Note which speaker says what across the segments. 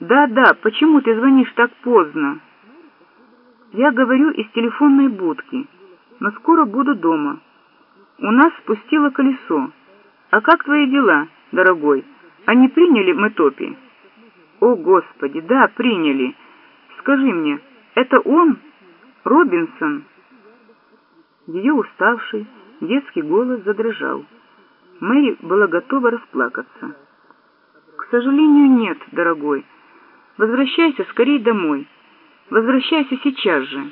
Speaker 1: Да-да, почему ты звонишь так поздно? Я говорю из телефонной будки, но скоро буду дома. У нас спустило колесо. А как твои дела, дорогой? Они приняли мы топи? О, Господи, да, приняли. Скажи мне, это он? Робинсон? Ее уставший детский голос задрожал. Мэри была готова расплакаться. «К сожалению, нет, дорогой. Возвращайся скорей домой. Возвращайся сейчас же».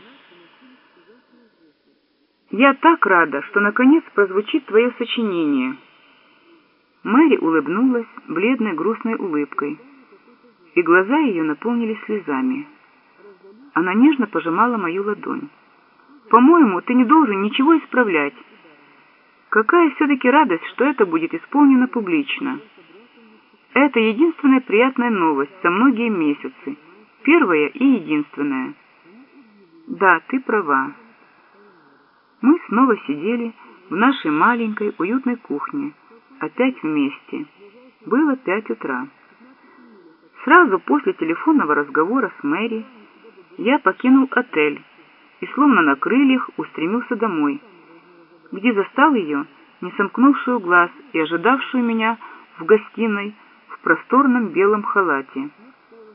Speaker 1: «Я так рада, что наконец прозвучит твое сочинение». Мэри улыбнулась бледной грустной улыбкой, и глаза ее наполнились слезами. Она нежно пожимала мою ладонь. «По-моему, ты не должен ничего исправлять. Какая все-таки радость, что это будет исполнено публично. Это единственная приятная новость за многие месяцы. Первая и единственная. Да, ты права. Мы снова сидели в нашей маленькой уютной кухне, опять вместе. Было пять утра. Сразу после телефонного разговора с Мэри я покинул отель и, словно на крыльях, устремился домой, где застал ее, не сомкнувшую глаз и ожидавшую меня в гостиной просторном белом халате.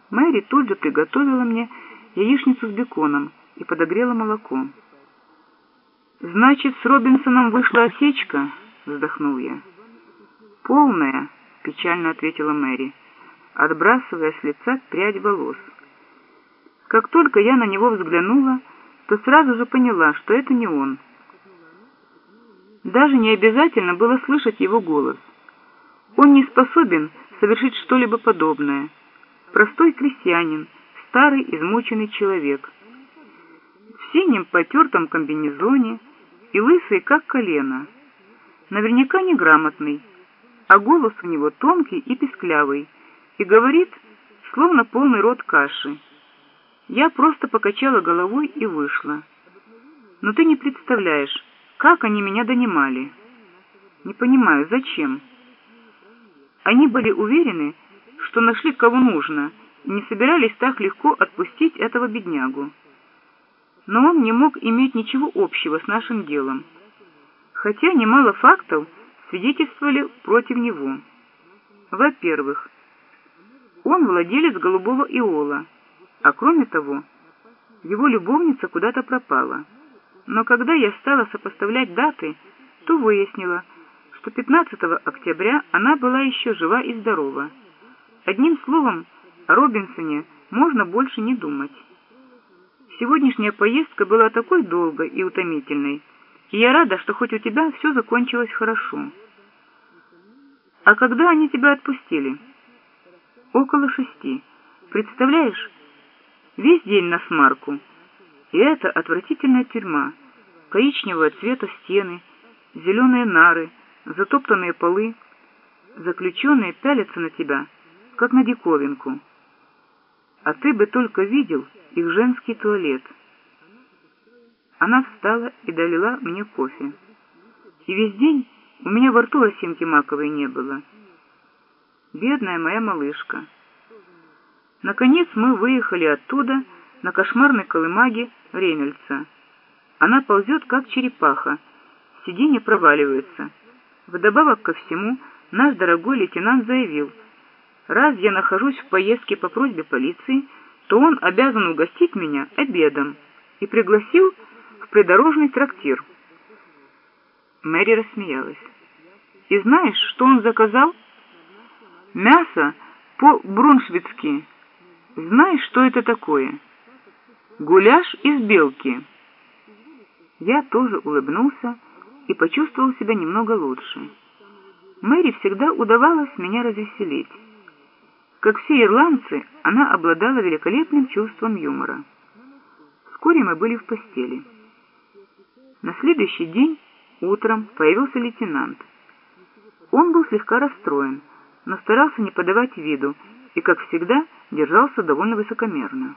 Speaker 1: Мэри тут же приготовила мне яичницу с беконом и подогрела молоко. «Значит, с Робинсоном вышла осечка?» — вздохнул я. «Полная», — печально ответила Мэри, отбрасывая с лица прядь волос. Как только я на него взглянула, то сразу же поняла, что это не он. Даже не обязательно было слышать его голос. Он не способен совершить что-либо подобное. Простой крестьянин, старый измученный человек. В синем потертом комбинезоне и лысый, как колено. Наверняка неграмотный, а голос у него тонкий и песклявый, и говорит, словно полный рот каши. Я просто покачала головой и вышла. Но ты не представляешь, как они меня донимали? Не понимаю, зачем? Они были уверены, что нашли кого нужно, и не собирались так легко отпустить этого беднягу. Но он не мог иметь ничего общего с нашим делом, хотя немало фактов свидетельствовали против него. Во-первых, он владелец голубого иола, а кроме того, его любовница куда-то пропала но когда я стала сопоставлять даты, то выяснила, что 15 октября она была еще жива и здорова. Одним словом, о Робинсоне можно больше не думать. Сегодняшняя поездка была такой долгой и утомительной, и я рада, что хоть у тебя все закончилось хорошо. А когда они тебя отпустили? Около шести. Представляешь, весь день на смарку. И это отвратительная тюрьма. Коричневого цвета стены, зеленые нары, затоптанные полы. Заключенные пялятся на тебя, как на диковинку. А ты бы только видел их женский туалет. Она встала и долила мне кофе. И весь день у меня во рту осинки маковой не было. Бедная моя малышка. Наконец мы выехали оттуда, на кошмарной колымаге Ремельца. Она ползет, как черепаха, сиденье проваливается. Вдобавок ко всему, наш дорогой лейтенант заявил, раз я нахожусь в поездке по просьбе полиции, то он обязан угостить меня обедом и пригласил в придорожный трактир. Мэри рассмеялась. «И знаешь, что он заказал?» «Мясо по-бруншвицки. Знаешь, что это такое?» Гуляш из белки. Я тоже улыбнулся и почувствовал себя немного лучше. Мэри всегда удавалось меня развеселить. Как все ирландцы, она обладала великолепным чувством юмора. Вскоре мы были в постели. На следующий день утром появился лейтенант. Он был слегка расстроен, но старался не подавать виду и, как всегда, держался довольно высокомерно.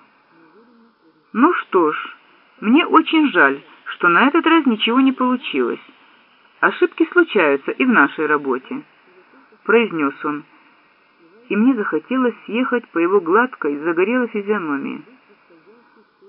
Speaker 1: Ну что ж, мне очень жаль, что на этот раз ничего не получилось. Ошибки случаются и в нашей работе, произнес он. и мне захотелось съехать по его гладкой, загорелой физиономии.